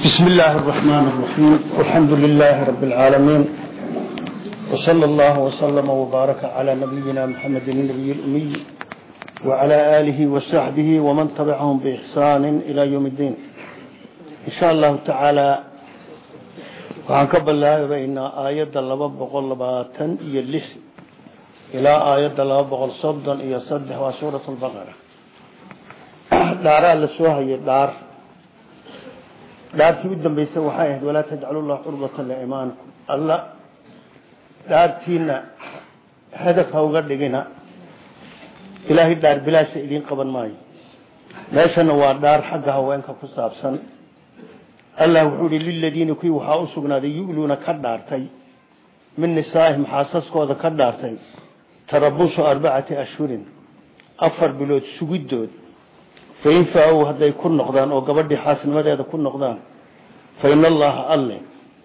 بسم الله الرحمن الرحيم والحمد لله رب العالمين وصلى الله وسلم وبارك على نبينا محمد النبي الأمي وعلى آله وصحبه ومن تبعهم بإحسان إلى يوم الدين إن شاء الله تعالى waxaan ka bilaabaynaa aayadda laba boqol labaatan iyo lix ilaa aayadda laba boqol soddon iyo saddex waa suurat lbaqara dhaaraa dhaartii u dambeysay waxay ahayd walaa tajcalu llah curbatan liimaanikum alla dhaartiina hadaf ha uga dhigina ilaahay dhaar bilaasha idiin qaban maayo. Meeshana waa dhaar xagga haweenka ku saabsan. Allah wuxuu ihi liladiina kuwii waxaa u sugnaaday yu'luuna ka dhaartay min nisaa'ihim xaasaskooda ka dhaartay tarabusu arbacati ashhurin afar bilood sugidood fain faa-ow hadday ku noqdaan oo gabadhii xaasnimadeeda ku noqdaan fa ina allaha alle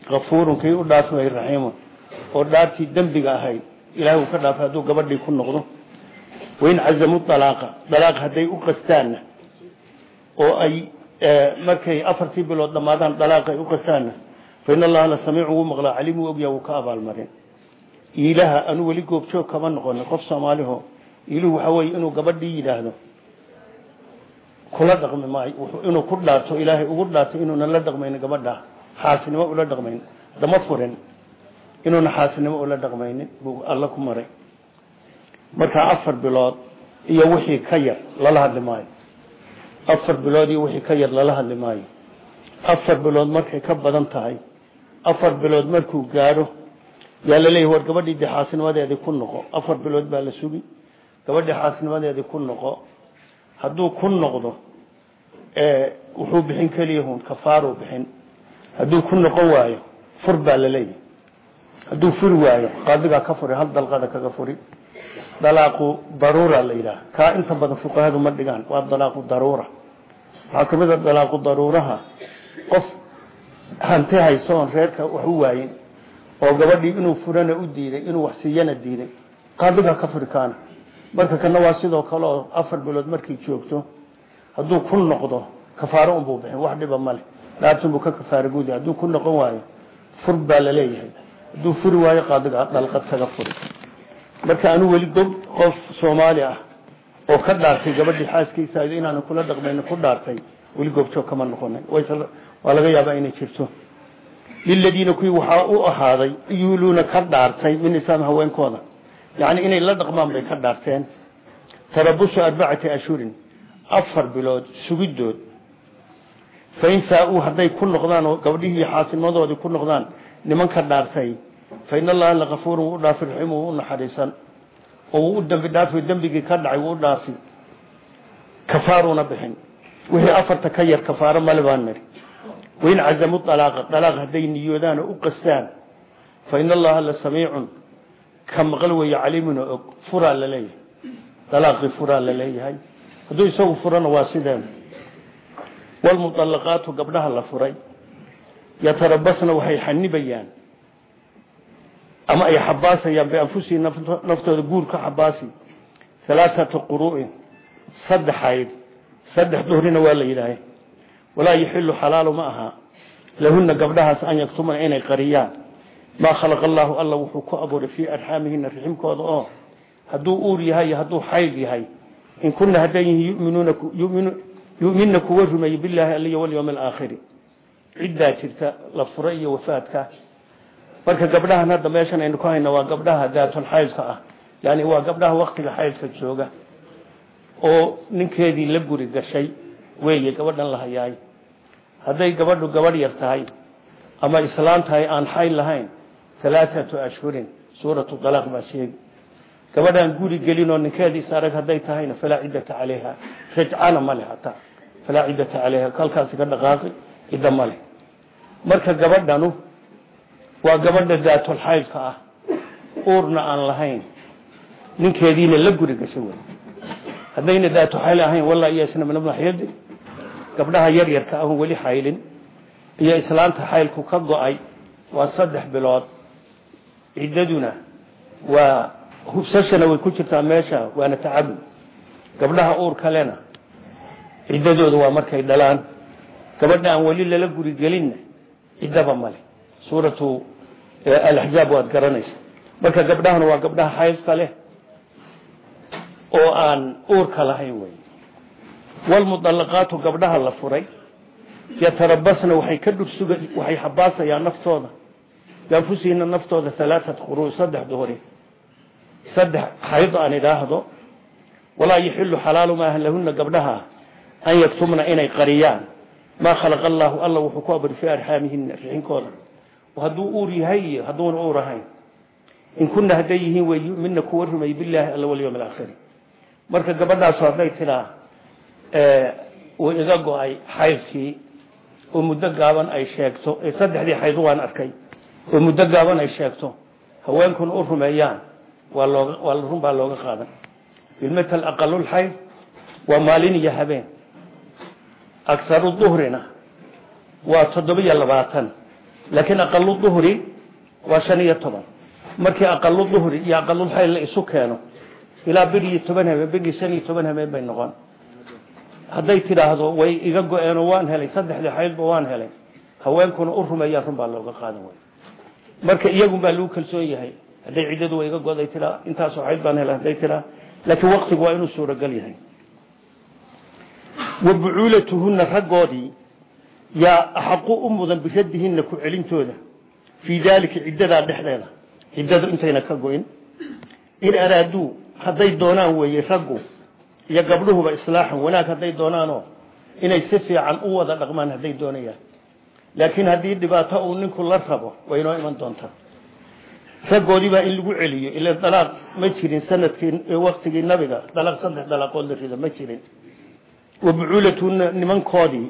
kafuurun kii u dhaafmay raxiimun oo dhaartii dembiga ahayd ilahay uu ka dhaafay hadduu gabadhii ku noqdo wain cazamu dalaaqa dalaaq hadday u qastaanna oo ay markay afartii bilood dhamaadaan dalaaq ay u qastaanna fa ina allaha la samiicu wuu maqlaa caliim wuu ogyaa wuu ka abaalmarin ilaha anu weli goobjoog kama kula dhaqmi maayo. Inuu ku dhaarto ilaahay ugu dhaarto inuunan la dhaqmaynin gabadha. Xaasnimo ula dhaqmaynin. Dama furin inuuna xaasnimo ula dhaqmaynin buu alla ku maray. Markaa afar bilood iyo wixii ka yar lala hadli maayo. Afar bilood iyo wixii ka yar lala hadli maayo. Afar bilood markay ka badan tahay afar bilood markuu gaadho yaa laleeyahy war gabadhii dee ku noqo. Afar bilood baa la sugi gabadhii xaasnimadeedii ku noqo hadduu ku noqdo wuxuu bixin keliyahun kafaaruu bixin. Hadduu ku noqon waayo fur baa la leeyahy hadduu furi waayo qaadigaa ka furi hal dalqada kaga furi. Dalaaqu daruura la yidhaha kaa inta badan fuqahadu ma dhigaan waa dalaaqu daruura. Waxaa ka mid a dalaaqu daruuraha. Qof hanti hayso oon reerka wax u waayin oo gabadhii inuu furana u diiday inuu wax siiyana diiday qaadigaa ka furi kaana marka kana waa sidoo kale oo afar bilood markay joogto hadduu ku noqdo kafaaro unbuu bixin wax dhiba male dhaartunbuu ka kafaaro gudi hadduu ku noqon waayo fur baa la leeyahay. Hadduu furi waayo dhalqad kaga furi. Marka anuu weli gob qof soomaali ah oo ka dhaartay gabadhii xaaskiisa inaanu kula dhaqmayn ku dhaartay weli goobjoog kama noqonin. Waa laga yaabaa inay jirto. Liladiina kuwii waxaa u ahaaday yuuluuna ka dhaartay min nisaam haweenkooda yani inay la dhaqmaan bay ka dhaarteen. Tarabusu arbacati ashhurin afar bilood sugidood. Fain faa-uu hadday ku noqdaan oo gabdhihii xaasinimadoodii ku noqdaan nimanka dhaartay fa in allaha lakafuurun wuu u dhaafi raxiim wuu u naxariisan. Oo wuu u dambi dhaafi dembigii ka dhacay wuu u dhaafi. Kafaaruuna bixin. Wixii afarta ka yar kafaaro male baan niri wain cazamu dalaaqa dalaaq hadday niyoodaan oo u qastaan fa in allaha la samiicun ka maqal weeye caliimun oo og furaa la leeyahay. Dalaaqii furaa la leeyahay. Hadduu isagu furana waa sideen. Walmuطalaqaatu gabdhaha la furay. Yatarabasna waxay xanibayaan ama ay xabaasayaan bianfusihii naftooda guur ka xabaasi halaaثata quru'in saddexayd saddex duhrina waa la yidhaahay. Walaa yaxilu xalaalu ma aha. Lahuna gabdhahaas an yaktumana inay qariyaan maa khalaqa allahu alla wuxuu ku abuuray fii arxaamihina riximkooda oo hadduu uur yahay iyo hadduu xayd yahay in kuna hadday yihiin yuminna kuwa rumeeye bilaahi aliyo walyowm alaakhiri. Ciddaa jirta la fura iyo wafaadka. Marka gabdhahan hadda meeshan aynu ku hayna waa gabdhaha daatun xaydka ah. Yani waa gabdhaha waktiga xaydka jooga oo ninkeedii la guri gashay weeye gabadhan la hayaay hadday gabadhu gabadh alaaatu ashhurin suuratu dalaaq baa sheegi gabadhaan guri gelin oo ninkeediis arag hadday tahayna falaa ciddata calayha. Rajcana male hataa. Falaa ciddata calayha. Halkaasi ka dhaqaaqi cidda male marka gabadhanu waa gabadha daatol xaydka ah. Uurna aan lahayn. Ninkeediina la guri gashay wey. Haddayna daatu xayl ahayn walla iyo isna minamaxyadi gabdhaha yar yarka ahun weli xaylin. Iyo islaanta xaylku ka go'ay waa saddex bilood ciddaduna waa hubsashana way ku jirtaa meesha waana tacabud. Gabdhaha uur kalena ciddadooda waa markay dhalaan. Gabadha aan weli lala guri gelinna ciddaba male suuratu alaxzaab waad garanaysa marka gabdhahana waa gabdhaha xaydka leh oo aan uurka lahayn wey walmudallaqaatu gabdhaha la furay yatarabasna waxay ka dhursuga waxay xabaasayaan naftooda bianfusihina naftooda alaaat quruu saddex duhri saddex xayd aan idhaahdo walaa yaxilu xalaalu maahan lahuna gabdhaha an yaktumna inay qariyaan maa khalaqa allaahu alla wuxuu ku abri fii arxaamihina rixinkooda hadduu uur yahay iyo hadduuna uur ahayn in kuna hadday yihiin way yumina kuwa rumay bilaahi alla walyawm alaakhiri marka gabadhaasu hadday tidaa uu iga go'ay xaydkii oo muddo gaaban ay sheegto ee saddexdii xayd waan arkay oo muddo gaaban ay sheegto. Haweenkuna u rumeeyaan. Waa looga waa run baa looga qaadan. Bilmatal aqalulxayd waa maalin iyo habeen. Akharu duhrina waa toddobiyo labaatan. Laakiin aqalu duhri waa shan iyo toban. Markii aqalu duhri iyo aqalulxayd la isu keeno ilaa bir iyo toban habeen bir iyo shan iyo toban habeen bay noqon. Hadday tidhaahdo way iga go-eenoo waan helay saddexdii xaydba waan helay. Haweenkuna u rumeeyaan run baa looga qaadan way marka iyagun baa lagu kalsoon yahay. Hadday ciddadu way iga goday tiraa intaasoo xayd baan helay hadday tiraa laakiin waktigu waa inuu suuragal yahay. Wa bucuulatuhuna raggoodii yaa axaqu u mudan biradihina ku celintooda. Fii daalika ciddadaa dhexdeeda. Ciddadu intayna ka go-in. In araaduu hadday doonaan weeye raggu iyo gabdhuhuba islaaxan wanaag hadday doonaanoo inay si fiican u wada dhaqmaan hadday doonayaan laakiin haddii dhibaato uu ninku la rabo way inoo iman doontaa raggoodii in lagu celiyo ila dalaaq ma jirin sannadkii waktigii nabiga dalaaq saddex dalaaqood la rido ma jirin. Wa nimankoodii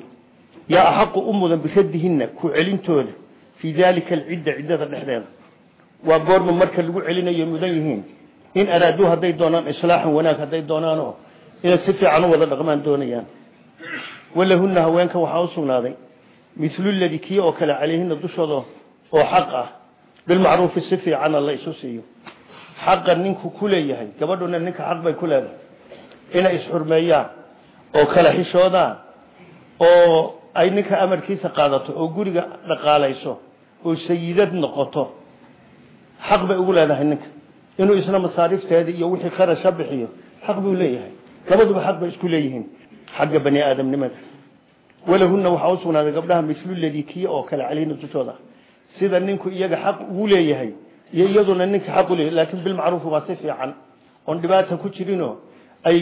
yaa axaqu u mudan biradihina ku celintooda fii daalika alcidda ciddada dhexdeeda. Waa goorma marka lagu celinayo mudan yihiin. In araaduu hadday doonaan islaaxan wanaag hadday doonaanoo inay si fiican u wada dhaqmaan doonayaan. Walahuna haweenka waxaa u sugnaaday milu ladii kii oo kale calayhina dushooda oo xaq ah bilmacruufi si fiicana la isu siiyo. Xaqa ninku ku leeyahay gabadhuna ninka xaq bay ku leedahay. Inay isxurmeeyaan oo kala xishoodaan oo ay ninka amarkiisa qaadato oo guriga dhaqaalayso oo sayidad noqoto. Xaq bay ugu leedahay ninka. Inuu isna masaarifteeda iyo wixii kharasha bixiyo xaq buu leeyahay. Labaduba xaq bay isku leeyihiin. Xagga bani aadamnimada walahuna waxaa u sugnaaday gabdhaha mislu ladii kii oo kale caleyhina dushooda sida ninku iyaga xaq ugu leeyahay iyo iyaduna ninka xaq uleeyahay laakiin bilmacruufi waa si fiican. Oon dhibaata ku jirinoo ay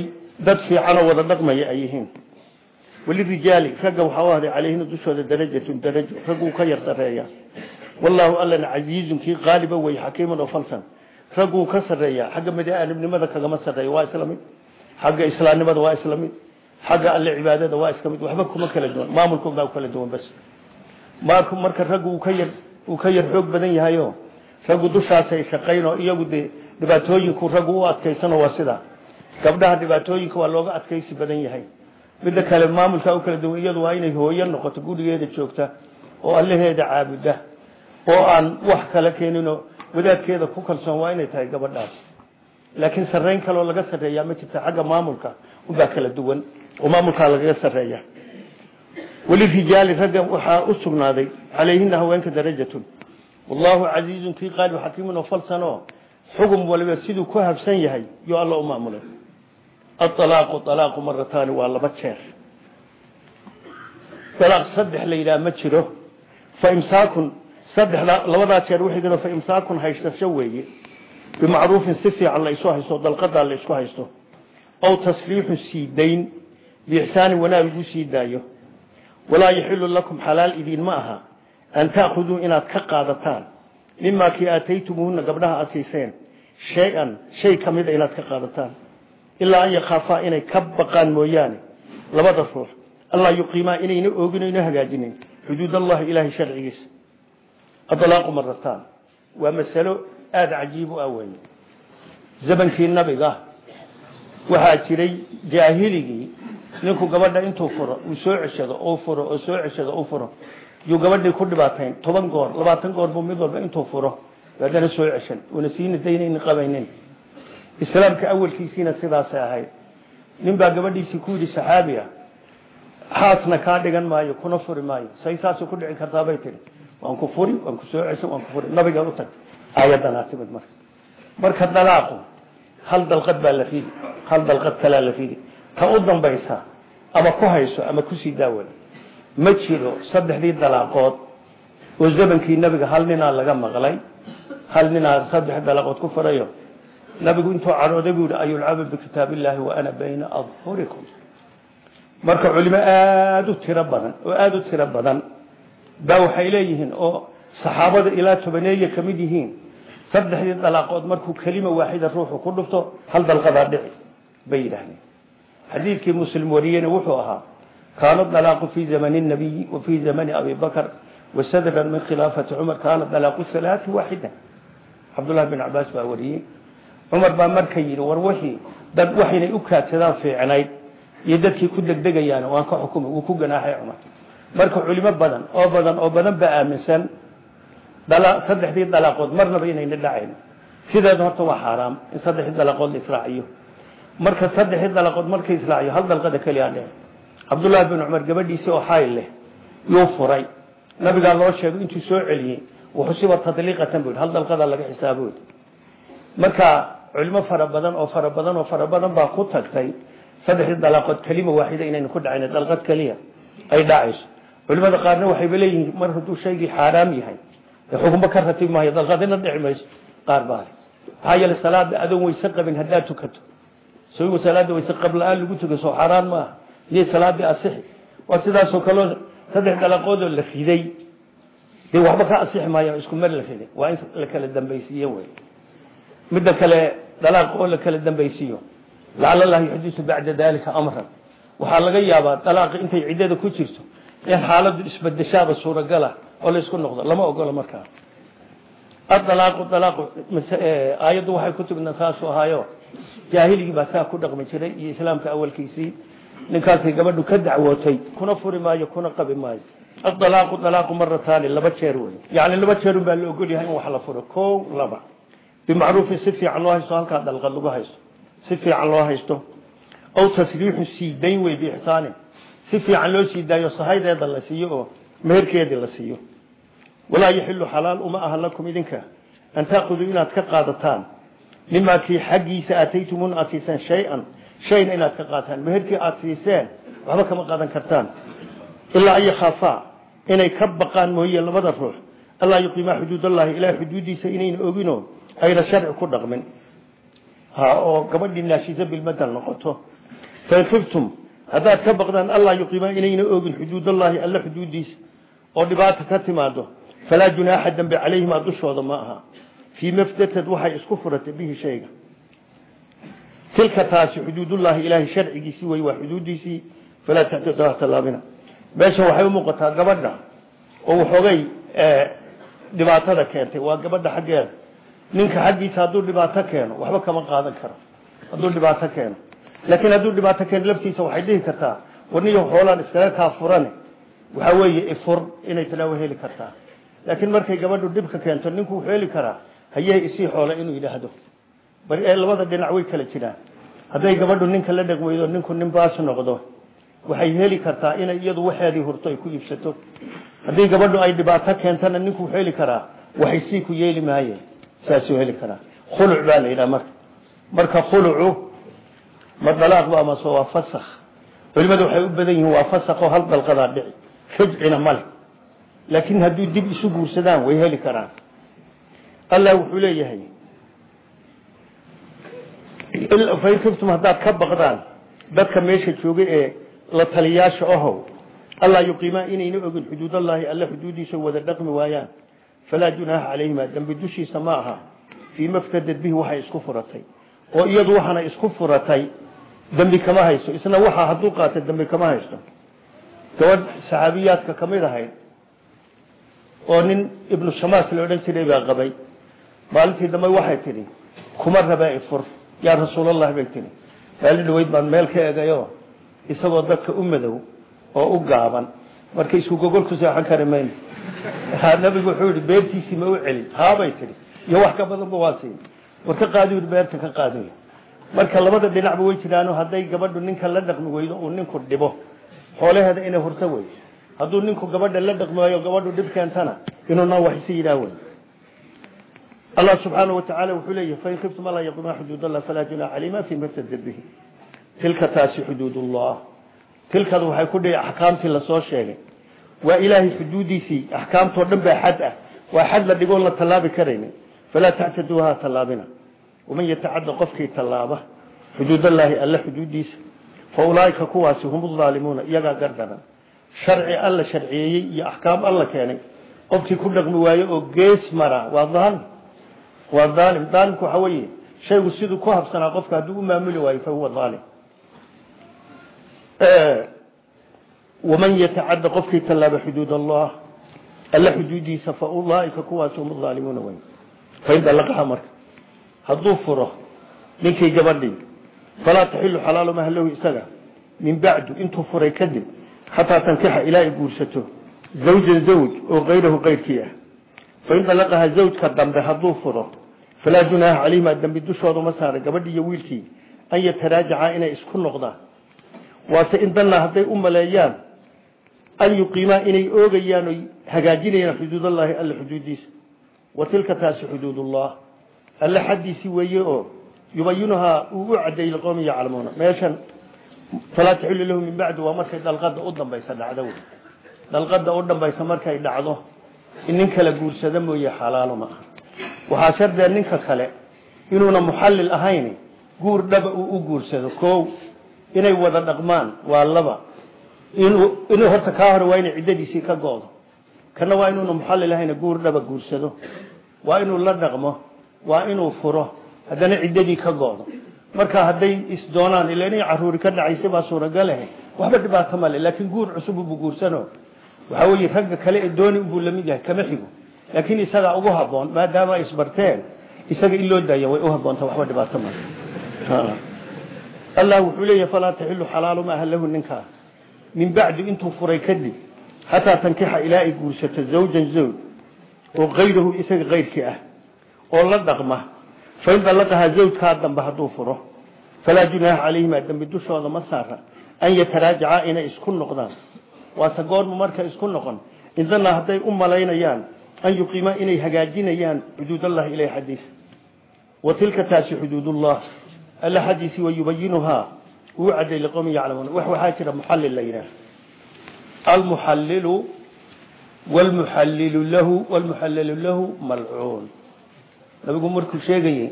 dad fiicanoo wada dhaqmaya ay yihiin. Walirijaali ragga waxaa u ahday caleyhina dushooda darajatun darajo ragguu ka yar sareeya wallaahu allana casiizun kii qaaliba wey xakiiman oo falsan. Ragguu ka sareeya xagga baniaadamnimada kagama sareeya waa isla mid. Xagga islaamnimada waa isla mid xagga alle cibaadada waa iska mid waxba kuma kala duwan maamulkood baa kala duwan bas. Marka marka raggu uu ka yar uu ka yar xoog badan yahayo raggu dushaasay shaqayn oo iyagu dee dhibaatooyinku raggu u adkaysano waa sidaa gabdhaha dhibaatooyinka waa looga adkaysi badan yahay. Midda kale maamulka u kala duwan iyadu waa inay hooyo noqoto gurigeeda joogta oo allaheeda caabuda oo aan wax kala keeninoo wadaadkeeda ku kalsoon waa inay tahay gabadhaas. Laakiin sarreyn kaloo laga sarreeyaa ma jirta xagga maamulka unbaa kala duwan oo maamulkaa lagaga sarreeya. Walirijaali ragga waxaa u sugnaaday calayhina haweenka darajatun. Wallahu casiizun kii qaalib xakiimun oo falsanoo xugum waliba siduu ku habsan yahay yo alla u maamulay. Aalaaqu alaaqu marataani waa laba jeer. Alaaq saddex la yidhaha ma jiro. Fa imsaakun saddexda labadaa jeer wixii fa imsaakun haysasho weeye. Bimacruufin si fiican la isu haysto dalqadaa la isku haysto. Aw tasriixun sii dayn biixsaanin wanaag lagu sii daayo. Walaa yaxilu lakum xalaal idiin ma aha an taakuduu inaad ka qaadataan. Mimaa kii aataytumuuhuna gabdhaha aad siiseen shay-an shay ka mida inaad ka qaadataan. Ilaa an yakhaafaa inay ka baqaan mooyaane. Labada ruux allaa yuqiimaa inayna ooginayno hagaajinin xuduud allahi ilaahay sharcigiisa. Adalaaqu marataan waa masalo aada cajiib u ah weeye zamankii nabiga waxaa jiray jaahiligii ninku gabadha intuu furo uu soo ceshado oo furo oo soo ceshado u furo. Yuu gabadhii ku dhibaatayn toban goor labaatan goor buu mid walba intuu furo. Haddana soo ceshan una siina daynayni qabaynin. Islaamka awalkiisiina sidaasay ahayd. Nin baa gabadhiisii ku yidhi saxaabi ah xaasna kaa dhigan maayo kuna furi maayo. Say saasay ku dhici kartaa bay tihi waan ku furi waan ku soo cesho waan ku furi. Nabiga u tagtay. Aayadanaa timid marka. Marka dalaaqu hal dalqad baa la fidi hal dalqad kalaa la fidi ta u dambaysa ama ku hayso ama ku sii daawada ma jiro saddexdii dalaaqood oo zamankii nabiga hal ninaa laga maqlay hal ninaa saddex dalaaqood ku furayo nabigu intuu cadhooday buu yihi ayulcaba bikitaab illaahi wa ana bayna adhurikum? Marka culimo aada u tiro badan oo aada u tiro badan baa waxay leeyihiin oo saxaabada ilaa tobaneeya ka mid yihiin saddexdii dalaaqood markuu kelima waaxida ruuxu ku dhufto hal dalqadaa dhici bay yidhaahdeen xadiidkii muslim wariyena wuxuu ahaa kaana dalaaqu fii zamani nabiyi wa fii zamani abi bakr wasadran min khilaafati cumar kaana dalaaqu halaati waaxida. Cabdullahi bin cabaas baa wariyey. Cumar baa marka yidhi war wixii dad waxaynay u kaadsadaan fiicnayd iyo dadkii ku degdegayaan waan ka xukumay wuu ku ganaaxay cumar. Marka culimo badan oo badan oo badan baa aaminsan saddexdii dalaaqood marnaba inayna dhacayn sideeda horta waa xaaraam in saddexdii dalaaqood la israaciyo marka saddexdii dalaaqood markay israaciyo hal dalqada keliya dheh cabdullaahi bin cumar gabadhiisii oo xayl leh yuu furay. Nabigaa loo sheegay intuu soo celiyey wuxusiba tadliiqatan bu hal dalqadaa laga xisaabo marka culimo fara badan oo fara badan oo fara badan baa ku tagtay saddexdii dalaaqood kelima waaxida inaynu ku dhacayn dalqad keliya ay dhacayso. Culimada qaarna waxayba leeyihiin mar hadduu shaygii xaaraam yahay xukunba ka ratib maayo dalqadina dhici mayso. Qaar baa maxaa yeele salaada adoon weyse qabin haddaad tukato so salaada weyse qab la'aan lagu tuka soo xaaraan maaha. Iyay salaadii asixi waa sidaasoo kaleo saddex dalaqoodoo la riday dee waxba ka asixi maayo isku mar la riday waa in la kala dambaysiiye wey. Midda kale dalaaq oo la kala dambaysiiyo. Lacala allah yuxdisu bacda dalika amran. Waxaa laga yaabaa dalaaqi intay ciddada ku jirto in xaaladu isbedeshaaba suuragala oo la isku noqdo. Lama ogolo markaa aayaddu waxay ku timidna saasuu ahaayo. Jaahiligii baa saa ku dhaqmi jiray iyo islaamka awalkiisii. Ninkaasay gabadhu ka dacwootay kuna furi maayo kuna qabi maayo. Adalaaqu dalaaqu marataani laba jeer wey yani laba jeerun baa la ogol yahay in wax la furo. Ko laba. Bimacruufin si fiican loo haysto halkaa dalqad lagu haysto. Si fiican loo haysto. Aw tasriixu siidayn wey biixsaanin si fiican loo sii daayo sahaydeeda la siiyo oo meherkeedii la siiyo walaa yaxilu xalaal uma aha lakum idinka. An taakuduu inaad ka qaadataan. Mimaa kii xaggiisa aataytumuun aad siiseen shay-an shayna inaad ka qaataan. Meherkii aad siiseen waxba kama qaadan kartaan. Ilaa an yakhaafaa inay ka baqaan mooye labada ruux. Allaa yuqiimaa xuduudallahi ilahay xuduuddiisa inayna ogino ayna sharci ku dhaqmin. Ha oo gabadhii naashiisa bilmadal noqoto. Fain kiftum haddaad ka baqdaan allaa yuqiimaa inayna ogin xuduudallahi alla xuduuddiisa oo dhibaata ka timaado falaa junaaxa dambe calayhimaa dushooda ma aha fii mafdatad waxay isku furatay bihi shayga tilka taasi xuduudullaahi ilaahay sharcigiisii wey waa xuduuddiisii falaa taxtaduha tallaabina meesha waxay u muuqataa gabadha oo waxoogay dhibaatada keentay waa gabadha xaggeeda ninka xaggiisa hadduu dhibaato keeno waxba kama qaadan karo hadduu dhibaato keeno laakiin hadduu dhibaato keeno laftiisa waxay dhihi kartaa warniyo xoolaan iskaga kaa furane waxaa weeye ifur inay tilaawo heli kartaa laakiin markay gabadhu dhibka keento ninku wuxuu heli karaa hayee isii xoole inuu yidhaahdo. Bari ee labada dhinac way kala jiraan. Hadday gabadhu ninka la dheg weydo ninku nin baas noqdo. Waxay heli kartaa inay iyadu waxeedii hurto ay ku iibsato. Haddii gabadhu ay dhibaato keentana ninku wuxuu heli karaa. Waxay sii ku yeeli maaye saasuu heli karaa. Khuluc baa la yidhaha marka. Marka khulucu ma dalaaqba amase waa fasakh. Culimadu waxay u badan yihiin waa fasakho hal dalqadaa dhici. Rajcina male laakiin hadduu dib isu guursadaan way heli karaan. Allah wuxuu leeyahay fain kiftum haddaad ka baqdaan dadka meesha joogay ee la taliyaasha ahow allaa yuqiimaa inayna ogin xuduudallaahi alla xuduuddiisa wada dhaqmi waayaan. Falaa junaaxa calayhima dembi dushiisa ma aha. Fii maftadad bihi waxay isku furatay. Oo iyadu waxaana isku furatay dembi kama haysto. Isna waxaa hadduu qaata dembi kama haysto. Gabadh saxaabiyaadka ka mid ahayd oo nin ibnu shamaas la odhan jiray baa qabay. Maalintii dambe waxay tidhi kuma rabaa ifur yaa rasuulallah bay tihi maali dhaweyd baan meel ka egayo isagoo dadka u madow oo u gaaban. Marka isku gogol ku seexan kari mayno nabigu wuxuu yihi beertiisii ma u celin. Haabay tihi iyo wax ka badanba waa siin. War ka qaadi yidhi beerta ka qaadi. Marka labada dhinacba way jiraano hadday gabadhu ninka la dhaqmi weydo uu ninku dhibo. Xoolaheeda inay hurto wey hadduu ninku gabadha la dhaqmaayo gabadhu dhib keentana inuuna wax isi yidhaah wey allah subxaanahu watacaala wuxuu leeyahy fain khiftum alaa yaqumaa xuduud allah falaa junaaxa calayhima fima ftadar bihi. Tilka taasi xuduud ullah tilkadu waxay ku dhihi axkaamtii la soo sheegay. Waa ilaahay xuduudiisii axkaamtoo dhan baa xad ah. Waa xad la dhigoon la tallaabi karaynin. Falaa tactaduuha tallaabina. Waman yatacadda qofkii tallaaba xuduudallaahi alla xuduudiisa. Fa ulaaika kuwaasi hum aalimuuna iyagaa gardaran sharci alla sharciyeeyey iyo axkaam alla keenay. Qofkii ku dhaqmi waayo oo gees mara waa aalim waa aalim aalimku waxa weeye shaygu siduu ku habsanaa qofka hadduu u maamuli waayo fa huwa aalim waman yatacadda qofkii tallaaba xuduud allah alla xuduudiisa fa ulaaika kuwaasi hum aalimuuna wey fain dalaqaha marka hadduu furo ninkii gabadhii falaa taxilu xalaaluma lahu isaga min bacdu intuu furay kadib xataa tankixa ilaa ay guursato zawjan zawj oo kayrahu kayrkii ah. Fain dalaqaha zawjka dambe hadduu furo falaa junaaha calayhima dambi dushooda ma saara gabadhii iyo wiilkii an yataraajaca inay isku noqdaan waase in danna hadday u maleeyaan an yuqiimaa inay oogayaan oy hagaajinayaan xuduudallaahi alla xuduudiisa. Wa tilka taasi xuduudullah. Alle xaddiisii weeye oo yubayinuhaa uu u cadeeyey liqowmi yaclamuuna meeshan falaa taxilu lahu min bacdi waa markay dalqada u dambaysa dhacdo wey dalqada u dambaysa markay dhacdo in nin kala guursado mooye xalaalo ma aha waxaa shardee ninka kale inuuna muxallil ahayn guur dhaba uu u guursado kow inay wada dhaqmaan waa laba inuu horta kaa hore waa inay ciddadiisii ka go-do kana waa inuuna muxallil ahayn guur dhaba guursado waa inuu la dhaqmo ka go-do marka hadday isdoonaan ila inay caruuri ka dhacaysa baa suuragalahe waxba dhibaato male laakiin guur cusub buu guursano. Waxa weeye ragga kale ee dooni buu la mid yahay kama xigo. Laakiin isagaa ugu haboon maadaama isbarteen isaga in loo daaya way u haboonta waxba dhibaato male allah wuxuu leeyahy falaa taxilu xalaalu maaha lahu ninkaa min bacdi intuu furay kadib xataa tankixa ilaa ay guursato zawjan zawj oo kayrahu isaga kayrkii ah oo la dhaqma fain dalaqahaa zawjkaa dambe hadduu furo falaa junaaha calayhima dambi dushooda ma saara an yataraajaca inay isku noqdaan. Waase goorma marka isku noqon. Indana hadday u malaynayaan an yuqiimaa inay hagaajinayaan xuduudallahi ilay xadiisa wa tilka taasi xuduudullah. Alla xadiisii wayubayinuhaa uu caday liqowmin yaclamuun. Wax waxaa jira muxallil la yidhaah almuxallilu wlmuxallilu lahu wlmuxallilu lahu malcuun nabigu markuu sheegayey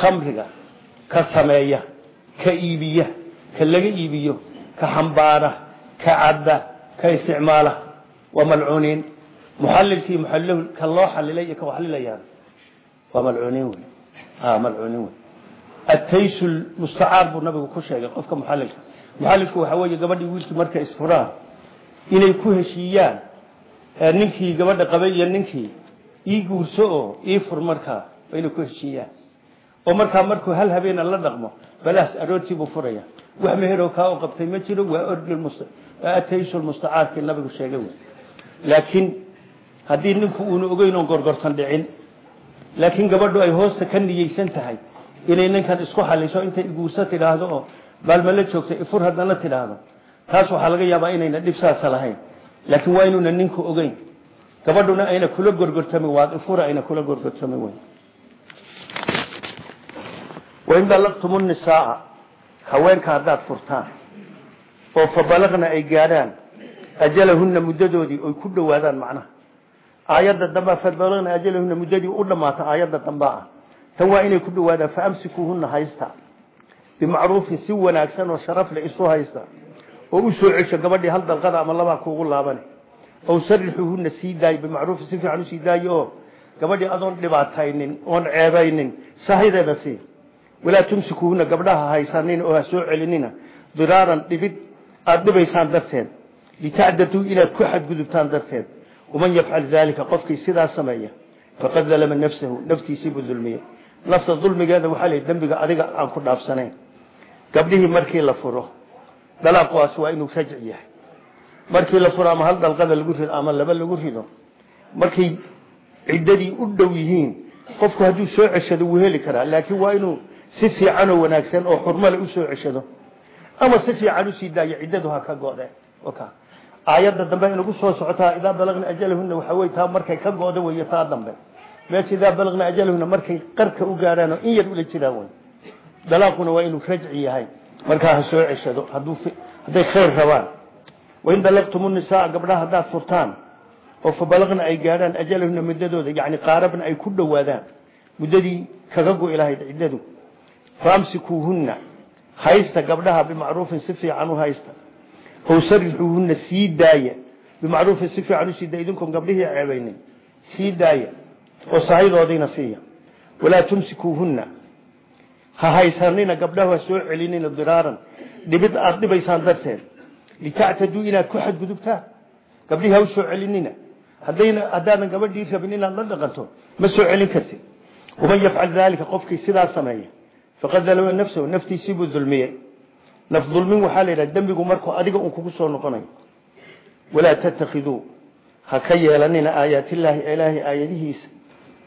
khamriga ka sameeya ka iibiya ka laga iibiyo ka xambaara ka cadda ka isticmaala waa malcuuniin. Muxallilkii muxallilahu ka loo xalilay iyo ka waxlilayaan waa malcuuniin wey malcuuniin wey ataysu mustacaar buu nabigu ku sheegay qofka muxallilka. Muxallilku waxa weeye gabadhii wiilkii markay isfuraan inay ku heshiiyaan ninkii gabadha qabay iyo ninkii ii guurso oo ii fur markaa waa inay ku heshiiyaan oo markaa markuu hal habeena la dhaqmo balaas aroortii buu furaya. wax meheroo kaa u qabtay ma jiro waa orgi ataysu mustacaarkii nabigu sheegay wey. laakiin haddii ninku uuna ogeyn oon gorgortan dhicin laakiin gabadhu ay hoosta ka niyeysan tahay inay ninkan isku xaliso intay guurso tidhaahdo oo baalma la joogtay ifur haddana tidhaahdo taas waxaa laga yaabaa inayna dhib saasa lahayn. laakiin waa inuuna ninku ogeyn. gabadhuna ayna kula gorgortamin waad ifura ayna kula gorgortamin wey wain dalaqtum nisaaa haweenka haddaad furtaan oo fabalaqna ay gaadhaan ajalahunna muddadoodii oy ku dhowaadaan macnaha aayadda damba fabalaqna ajalahunna muddadii u dhammaata aayadda damba ah tan waa inay ku dhowaadaan faamsikuuhunna haysta bimacruufin si wanaagsan oo sharaf leh isu haysta oo u soo cesho gabadhii hal dalqada ama labaa kuugu laabane ow sarixuhunna sii daayo bimacruufin si fiican u sii daayo oo gabadhii adoon dhibaataynin oon ceebaynin sahideeda sii walaa tumsikuuhunna gabdhaha haysanina oo ha soo celinina. Diraaran dhibid aada dhibaysaan darteed. Litacdaduu inaad ku xadgudubtaan darteed. Waman yafcal daalika qofkii sidaa sameeya. Faqad dalama nafsahu naftiisiibuu dulmiyey nafta dulmigeeda waxaa la dembiga adiga aan ku dhaafsanayn gabdhihii markii la furo dalaaqaas waa inuu rajci yahay. Markii la furo ama hal dalqada lagu rido ama laba lagu rido markay ciddadii u dhow yihiin qofku hadduu si fiican oo wanaagsan oo xurmale u soo ceshado ama si fiican u sii daayo ciddadu ha ka go-de aayadda dambe inagu soo socotaa idaa balagna ajalahuna waxa wey taa markay ka gooda wey taa dambe. Meesha idaa balagna ajalahuna markay qarka u gaadhaan oo in yar ula jiraan wey dalaaquna waa inuu rajci yahay. Markaa ha soo ceshado hadday khayr rabaan. Wain dalaqtum nisaa gabdhaha haddaad furtaan oo fabalagna ay gaadhaan ajalahuna muddadooda yani qaarabna ay ku dhowaadaan muddadii kaga go lahayd ciddadu faamsikuuhunna haysta gabdhaha bimacruufin si fiican u haysta. Ow sarixuuhunna sii daaya bimacruufin si fiican u sii daaya idinkoon gabdhihii ceebaynin sii daaya oo sahadoodiina siiya. Walaa tumsikuuhunna ha haysanina gabdhahu ha soo celinina diraaran. Dhibid aada dhibaysaan darteed litactaduu inaad ku xadgudubtaan gabdhihii ha u soo celinina haddaadan gabadhii rabin inaad la dhaqanto ma soo celin kartid. Waman yafcal daalika qofkii sidaa sameeya faqad dalama nafsahu naftiisii buu dulmiyey. Naf dulmin waxaa la yidhaha dembigu markuu adiga un kugu soo noqonayo walaa tattakhiduu ha ka yeelanina aayaatillaahi ilaahay aayadihiisa.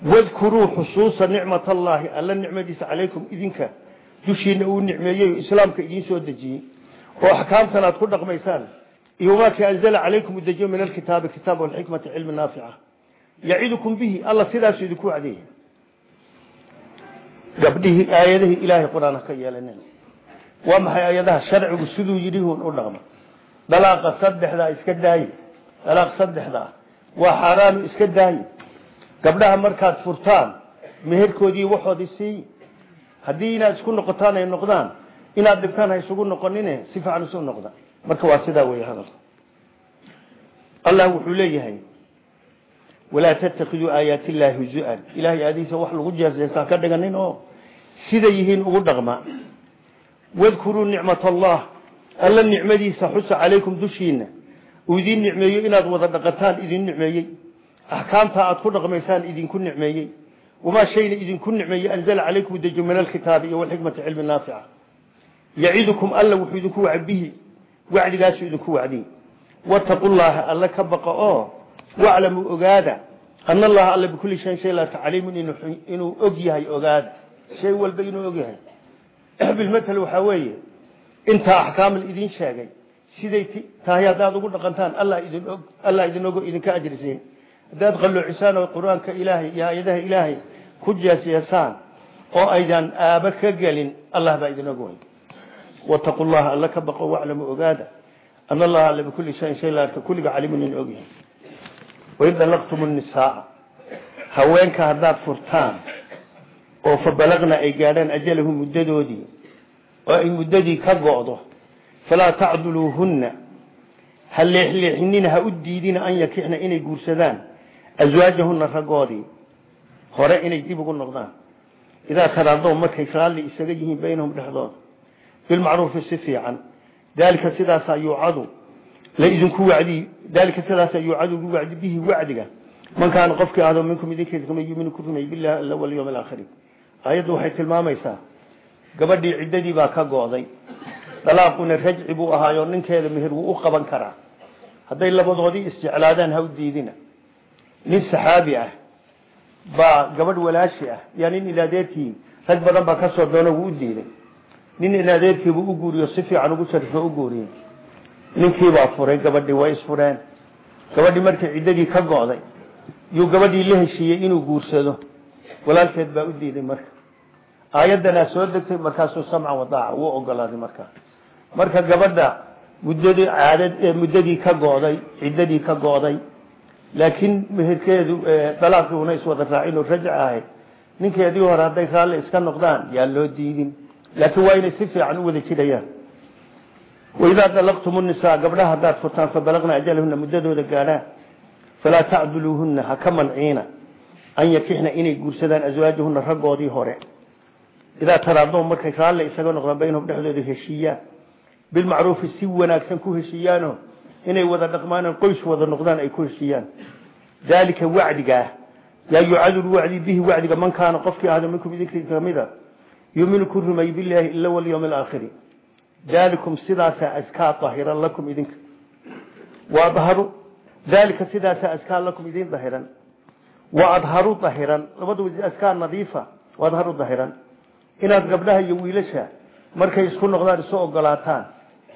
Wadkuruu xusuusa nicmat allaahi alla nicmadiisa calaykum idinka. Dushiina uu nicmeeyey islaamka idiin soo dejiyey. Oo axkaamtan aad ku dhaqmaysaan. Iyo waakii anzala calaykum udejiyo min alkitaabi kitaab walxikmati cilmi naafica. Yacidukum bihi alla sidaasuu idinku wacdeeyey gabdhihii aayadihii ilaahay qur'aan ha ka yeelanin waa maxay aayadaha sharcigu siduu yidhi hun u dhaqma dalaaqa saddexdaa iska daaye dalaaq saddexda ah. Waa xaaraanu iska daaye gabdhaha markaad furtaan meherkoodii waxoodii siiyi haddii inaad isku noqotaan ay noqdaan inaad dhibtaan ha isugu noqonine si fiican isu noqda. Marka waa sidaa wey hadal allah wuxuu leeyahay walaa tattakiduu aayaati illaahi huzuan. Ilahay aadiisa wax lagu jeesjeestaan ka dhiganin oo sida yihiin ugu dhaqma. Wadkuruu nicmat allah alla nicmadiisa xusa calaykum dushiina uu idiin nicmeeyo inaad wada dhaqataan idin nicmeeyey axkaamta aad ku dhaqmaysaan idinku nicmeeyey wamaa shayna idinku nicmeeyey anzala calaykum dejo min alkitaabi iyo walxikmati cilmi naafica. Yacidukum alla wuxuu idinku waca bihi. Wacdigaasuu idinku wacdiy wataqu llaha alla ka baqa oo waclamuu ogaada ana allaha alla bikulli shayin shay laata caliimun inuu og yahay ogaada shay walba inuu og yahay bilmatal waxaa weeye intaa axkaam idin sheegay siday tahay haddaad ugu dhaqantaan alla idin ogo idinka ajrisiin haddaad qalloocisaan oo qur'aanka ilaahay iyo aayadaha ilaahay ku jeesyeesaan oo aydan aaba ka gelin allah baa idin og way wataqu llaha alla ka baqo waclamu ogaada ana allaha alla bikulli shayin shay laarka kulliga caliimun inuu og yahay wain dalaqtum nisaaa haweenka haddaad furtaan oo fa balagna ay gaadhaan ajalahu muddadoodii oo ay muddadii ka go'do falaa tacduluuhunna ha leexleexinina ha u diidina an yakixna inay guursadaan aswaajahunna raggoodii. Hore inay dib ugu noqdaan. Idaa taraadoo markay raalli isaga yihiin baynahum dhexdooda bilmacruufi si fiican. Daalika sidaasaa yuucadu la idinku wacdi daalika sidaasaa yuucadu ugu wacdi bihi wacdiga. Man kaana qofkii ahdo minkum idinkeeda kama yuminu ku rumay billahi alla walyawm alaakhiri aayaddu waxay tilmaamaysaa gabadhii ciddadii baa ka go'day. Dalaaquna rajci buu ahaayo ninkeeda meher wuu u qaban karaa. Hadday labadoodii isjeclaadaan ha u diidina. Nin saxaabi ah baa gabadh walaashi ah yaa nin ilaadeerkii rag badan baa ka soo doono wuu u diiday. Nin ilaadeerkiibuu u guuriyo si fiican ugu sharifo u guuriyey ninkiibaa furay gabadhii way isfureen. Gabadhii markii ciddadii ka go'day yuu gabadhii la heshiiyey inuu guursado. Walaalkeed baa u diiday marka. Aayaddanaa soo degtay markaasuu samcan wadaaca wuu ogolaaday markaa marka gabadha muddadii caadad muddadii ka go'day ciddadii ka go'day laakiin meherkeedu dalaaqii una iswada raacin oo rajci ahayd. Ninkeedii hore hadday raalli iska noqdaan yaa loo diidin. Laakiin waa inay si fiican u wada jirayaan waidaa dalaqtum nisaa gabdhaha haddaad furtaan fabalagna ajalahuna muddadooda gaadhaan falaa tacduluuhunna ha ka manciina an yakixna inay guursadaan aswaajahuna raggoodii hore idaa taraadoon markay raalle isaga noqdaan baynahum dhexdooda heshiiyaan bilmacruufi si wanaagsan ku heshiiyaano inay wada dhaqmaan qoys wada noqdaan ay ku heshiiyaan daalika wacdigaa yaa yucadu wacdi bihi wacdiga man kaana qofkii ahda minkum idinka kamida yuminu ku rumay bilaahi ila walyawmi daalikum sidaasaa askaa dahiran lakum idinka waadharu daalika sidaasaa askaa lakum idin dahiran waadharu dahiran labadu askaa nadiifa waadharu dahiran inaad gabdhaha iyo wiilasha markay isku noqdaan isu ogolaataan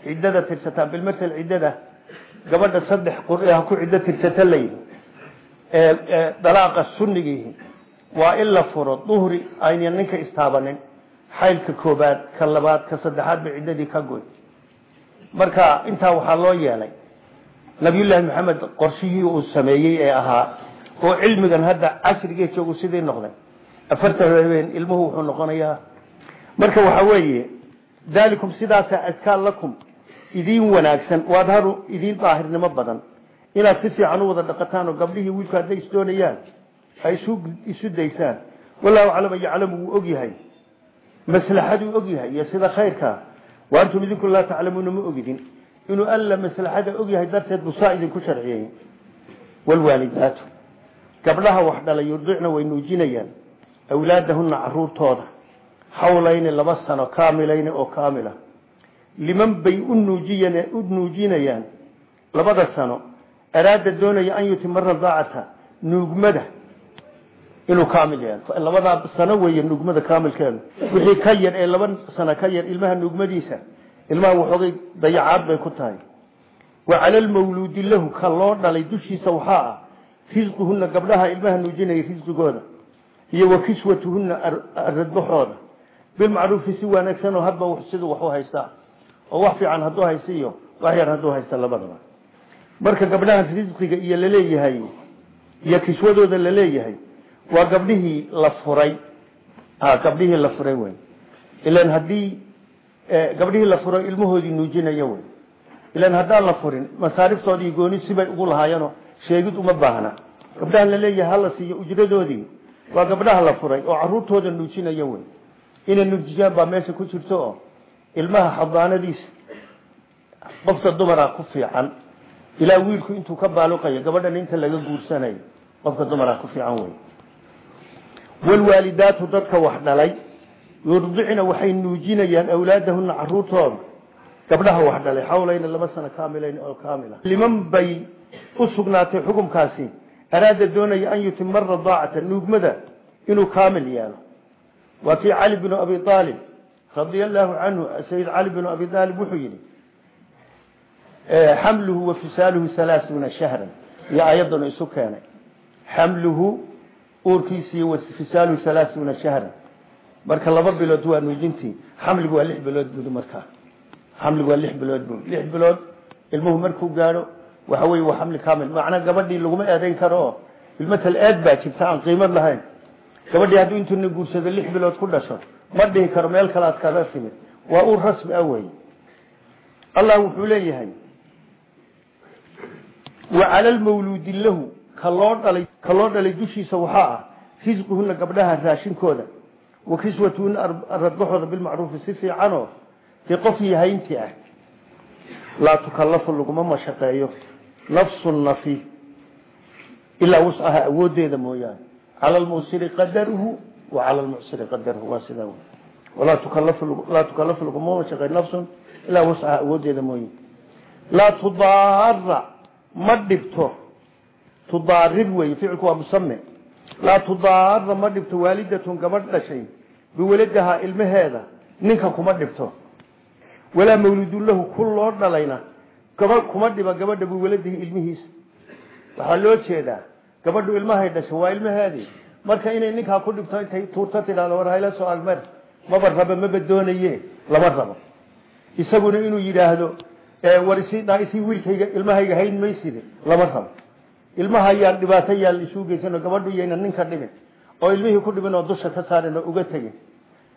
ciddada tirsataan bilmasel ciddada gabadha saddex qur ha ku ciddo tirsata layidhi dalaaqa sunnigiihi waa in la furo duhri aynan ninka istaabanin xaylka koobaad ka labaad ka saddexaad ba ciddadii ka goy marka intaa waxaa loo yeelay nabiyullaahi maxamed qorshihii uu sameeyey ee ahaa oo cilmigan hadda casrigee joogu sidii noqday. Afartan habeen ilmuhu wuxuu noqonayaa marka waxa weeye daalikum sidaasa askaan lakum idiin wanaagsan waa adharu idiin daahirnimo badan. Inaad si fiican u wada dhaqataan oo gabdhihii wiilku hadday isdoonayaan ay isu daysaan. Wallahu aclam yaclamu wuu og yahay maslaxaduu og yahay iyo sida khayrkaa wa antum idinku laa taclamuuna ma ogidin. Inuu alla maslaxada og yahay darteed buu saa idinku sharciyey. Wlwaalidaatu gabdhaha wax dhalay yurdicna way nuujinayaan. Awlaadahuna caruurtooda. Xawlayni laba sano kaamilayni oo kaamila. Liman bay u nuujinayaan labada sano. Araada doonaya an yutima radaacata nuugmada inuu kaamil yahay labadaa sano weeye nuugmada kaamilkeedu wixii ka yar ee laba sano ka yar ilmaha nuugmadiisa ilmaha waxoogay dayacaad bay ku tahay. Wa cala lmawluudi lahu ka loo dhalay dushiisa waxaa ah risquhuna gabdhaha ilmaha nuujinaya risqigooda iyo wa kiswatuhuna radbaxooda bilmacruufi si wanaagsan oo hadba siduu wax haystaa. Oo wax fiican hadduu haysta wax yar hadduu haysta labadaba. Marka gabdhaha risqiga iyo la leeyahay iyo kiswadooda la leeyahay waa gabdhihii la furay. Gabdhihii la furay wey ilan haddii gabdhihii la furay ilmahoodii nuujinaya wey ilan haddaan la furin masaariftoodii gooni sibay ugu lahaayeenoo sheegid uma baahna. Gabdhaha la leeyahay hala siiyo ujradoodii. Waa gabdhaha la furay oo caruurtooda nuujinaya wey inay nuujiyaan baa meesha ku jirto oo ilmaha xadaanadiisa qofka dumara ku fiican. Ilaa wiilku intuu ka baaluqayo gabadhan inta laga guursanayo qofka dumara ku fiican wey walwaalidaatu dadka wax dhalay yurdicna waxay nuujinayaan awlaadahuna caruurtooda gabdhaha wax dhalay xawlayna laba sano kaamilayn oo kaamila liman bay u sugnaatay xukumkaasi araada doonaya an yutima radaacata nuugmada inuu kaamil yeelo waa kii cali binu abi aalib radia allahu canhu sayid cali binu abi aalib wuxuu yihi xamluhu wa fisaaluhu halaasuuna shahran iyo ayaddanu isu keenay xamluhu uurkiisiiy wa fisaaluhu halaasuuna shahran. Marka laba bilood waa nuujintii xamligu waa lix bilood bui markaa. Xamligu waa lix bilood bu lix bilood ilmuhu markuu gaadho waxa wey waa xamli kamil macnaa gabadhii laguma eedayn karo. Oo ilmatal eed baa jirta aan qiimad lahayn. Gabadhii hadduu intuuna guursado lix bilood ku dhasho ma dhihi karo meel kale aad kaga timid. Waa uur rasmi ah wey allah wuxuu leeyahay wa cala lmawluudi lahu ka loo dhalay ka loo dhalay dushiisa waxaa ah risquhuna gabdhaha raashinkooda wa kiswatuhuna radbaxooda bilmacruufi si fiicanoo dee qof yahayntii ah. Laa tukallafu laguma mashaqeeyo nafsu nafi ilaa wuscaha awoodeeda mooyaane. Cala lmuusiri qadaruhu wa cala lmucsiri qadaruhu waa sidaa walaa tukallafu tukallafu laguma mashaqeeyo nafsun ilaa wuscaha awoodeeda mooye laa tudaara ma dhibto tudaarir wey ficilku waa musame laa tudaara ma dhibto waalidatun gabadh dhashay biwaladahaa ilmaheeda ninka kuma dhibto walaa mawludun lahu ku loo dhalayna gaba kuma dhiba gabadha biwaladihi ilmihiisa. Waxaa loo jeedaa gabadhu ilmahay dhasho waa ilmaheedii. Marka inay ninkaa ku dhibto intay tuurto tidhahdo war hayla soo almer maba raba maba doonaye lama rabo. Isaguna inuu yidhaahdo war isii wiilkayga ilmahayga hayn mayside lama rabo ilmaha yaan dhibaato yaan isuu geysano gabadhu yayna ninka dhibin. Oo ilmihii ku dhibin oo dusha ka saarin oo uga tegin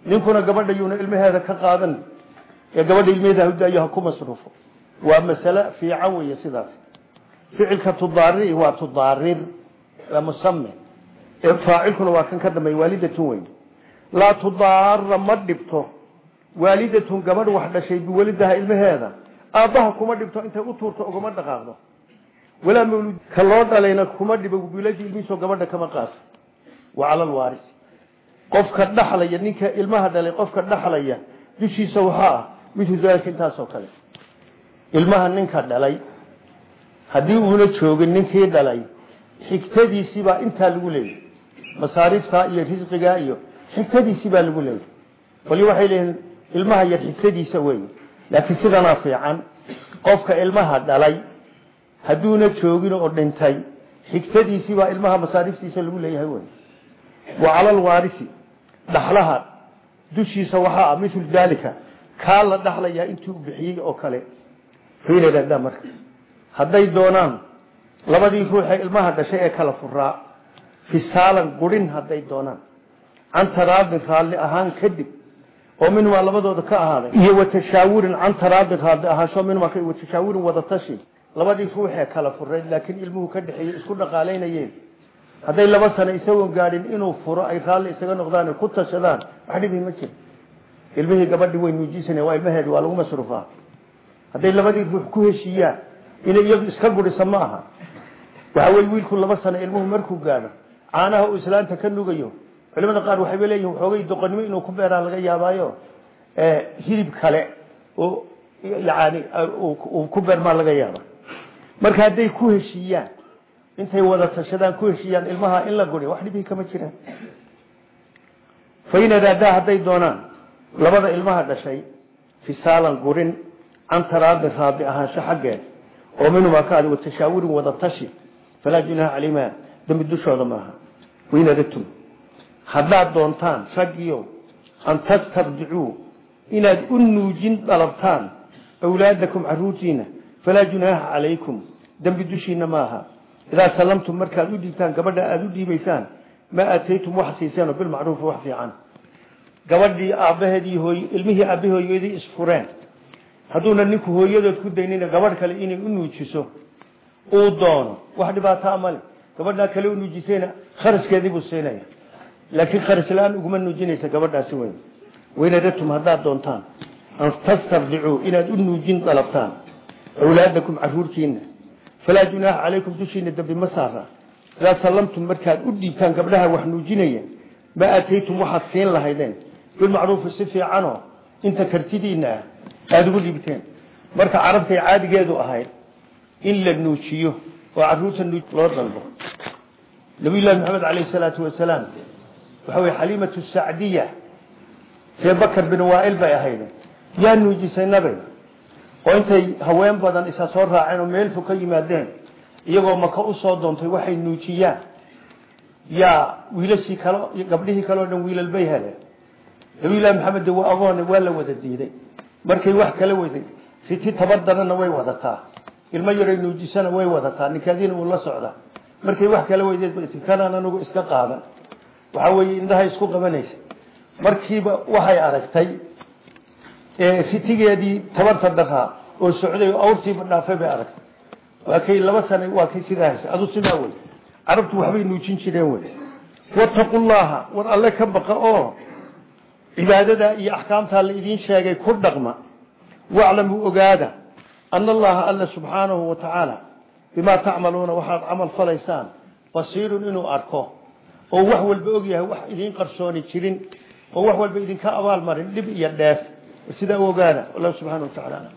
ninkuna gabadha yuuna ilmaheeda ka qaadan. Ee gabadha ilmaheeda hudaayo ha ku masruufo. Waa masale fiican weeye sidaas. Ficilka tudaari waa tudaarir waa musame faacilkuna waa kan ka dambeeya waalidatun weyn. Laa tudaara ma dhibto. Waalidatun gabadh wax dhashay biwalidaha ilmaheeda. Aabbaha kuma dhibto intay u tuurto ugama dhaqaaqdo walaa mawlud ka loo dhalayna kuma dhibo biladii ilmihiisoo gabadha kama qaato wa cala alwaaris qofka dhaxlaya ninka ilmaha dhalay qofka dhaxlaya dushiisa waxaa ah midhu daalika intaasoo kale. Ilmaha ninka dhalay haddii uuna joogin ninkii dhalay xigtadiisibaa intaa lagu leeyay masaariftaa iyo risqigaa iyo xigtadiisibaa lagu leeyay wali waxay leeyihiin ilmaha yar xigtadiisa wey laakiin sidanaa fiican qofka ilmaha dhalay hadduuna joogin oo dhintay. Xigtadiisii baa ilmaha masaariftiisa lagu leeyahay wey wa cala alwaarisi dhaxlaha dushiisa waxaa ah mithlu daalika. Kaa la dhaxlayaa intuu bixiyey oo kale. Fiina dhahdaa marka. Hadday doonaan labadii ruuxee ilmaha dhashay ee kala furaa. Fisaalan gurin hadday doonaan. Can taraadin raalli ahaan kadib oo minhumaa labadooda ka ahaaday iyo watashaawurin can taraadin raalli ahaansho minhumaa watashaawurin wadatashi labadii ruuxee kala furayd laakiin ilmuhu ka dhexeeyey isku dhaqaalaynayeen. Hadday laba sano isagoon gaadhin inuu furo ay raalli isaga noqdaan ku tashadaan wax dhibi ma jiro ilmihii gabadhi way nuujisan waa ilmaheedi waa lagu masruufaa hadday labadii ruux ku heshiiyaan inay iyadu iska gurisa ma aha. Waxa wey wiilku laba sano ilmuhu markuu gaadho caanaha uu islaanta ka nugayo culimada qaar waxayba leeyihiin waxoogay doqonnimo inuu ku beeraa laga yaabaayo hilib kale oo yani uu ku beermaa laga yaaba marka hadday ku heshiiyaan intay wada tashadaan ku heshiiyaan ilmaha in la guri wax dhibii kama jiraan fain araadaa hadday doonaan labada ilmaha dhashay fisaalan gurin can taraadin raadi ahaansho xaggeed oo minhumaa ka adi watashaawirin wada tashi falaa calayhima dembi dushooda maaha. Wain aradtum haddaad doontaan raggiyo an tastabdicuu inaad u nuujin dalabtaan awlaadakum caruurtiina falaa junaaha calaykum dembi dushiina maaha. Idaa sallamtum markaad u dhiibtaan gabadha aada u dhiibaysaan maa aataytum wax siiseenoo bilmacruufi wax fiican. Gabadhii aabbaheedii hooy ilmihii aabbahi hooyadii isfureen. Hadduuna ninku hooyadood ku daynina gabadh kale inay u nuujiso uu doono. Wax dhibaataa male gabadhaa kale u nuujisayna kharaskeedii buu siinaya. Laakiin kharas la'aan uguma nuujinaysa gabadhaasi weyn. Waynaradtum haddaad doontaan an tastabdicuu inaad u nuujin dalabtaan. Awlaadakum caruurtiina falaa junaaha calaykum dushiina dambi ma saara idaa sallamtum markaad u dhiibtaan gabdhaha wax nuujinaya ma aataytum waxaad siin lahaydeen bilmacruufi si fiicanoo inta kartidiina ah aada ugu dhiibteen marka carabtay caadigeedu ahayd in la nuujiyo oo carruurta loo dalbo nabiyullahi maxamed caleyhi salaatu wasalaam waxa weye xaliimatu sacdiya see bakar bin waail bay ahayd yaa nuujisay nabe oo intay haween badan isa soo raaceen oo meel fog ka yimaadeen iyagoo maka u soo doontay waxay nuujiyaan. Yaa wiilashii kale gabdhihii kale o dhan wiilal bay heleen. Nabiyullahi maxamed de waa agoone waa la wada diiday. Markay wax kala weday riti tabardarana way wadataa. Ilmo yaray nuujisana way wadataa. Ninkaadiina uu la socdaa markay wax kala weydeed kanaan anigu iska qaadan. Waxa weeye indhaha isku qabanaysa. Markiiba waxay aragtay ritigeedii tabarta daraa oo socday awrtiiba dhaafay bay aragtay. Waa kay laba sana waa kay sidaa haysay. Adu sidaa wey carabtu waxbay nuujin jireen wey. Wataqu llaha war alle ka baqa oo cibaadada iyo axkaamtaa la idiin sheegay ku dhaqma. Waclamuu ogaada ana allaha alla subxaanahu wa tacaala bimaa tacmaluuna waxaad camal falaysaan basiirun inuu arko. Oo wax walba og yahay wax idiin qarsooni jirin. Oo wax walba idinka abaal marin dhib iyo dheef sidaa u ogaada wallahu subxana wa tacala